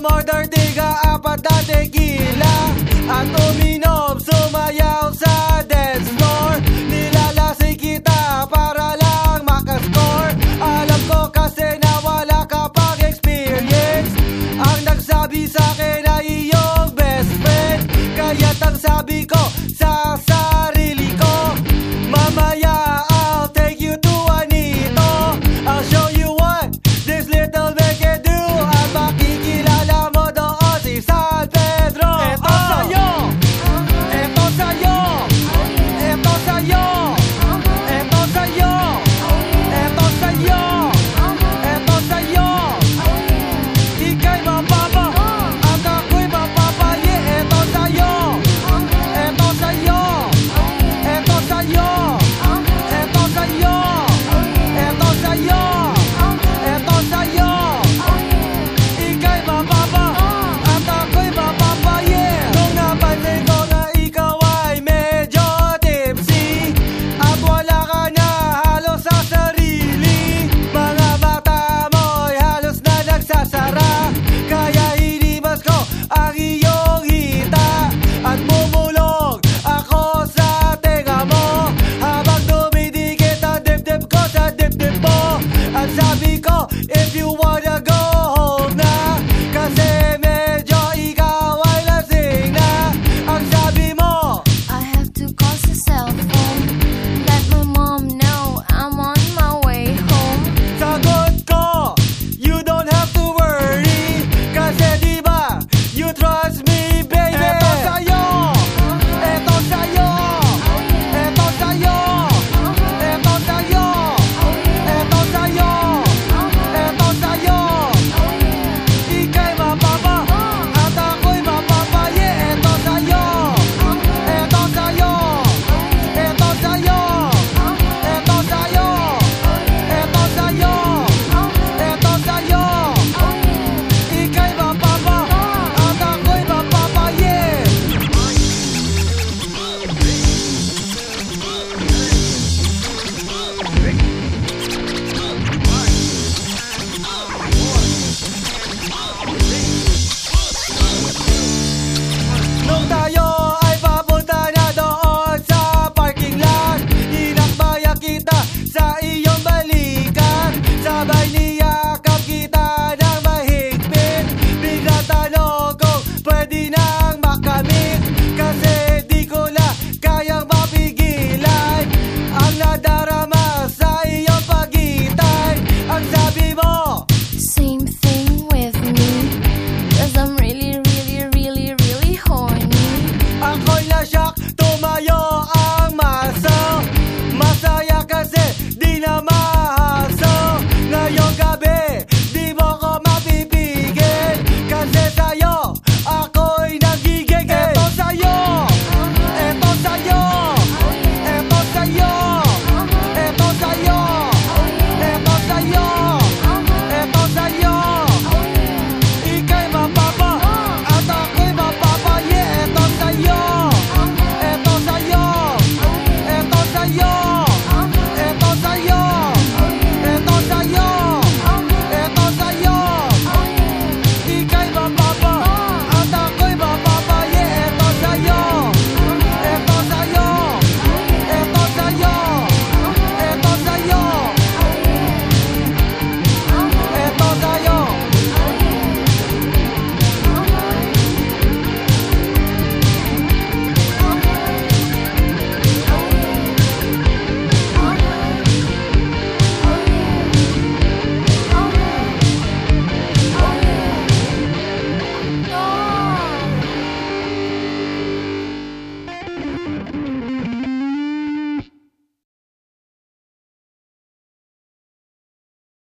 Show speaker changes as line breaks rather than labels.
Tumorder di ka apat na tequila At uminom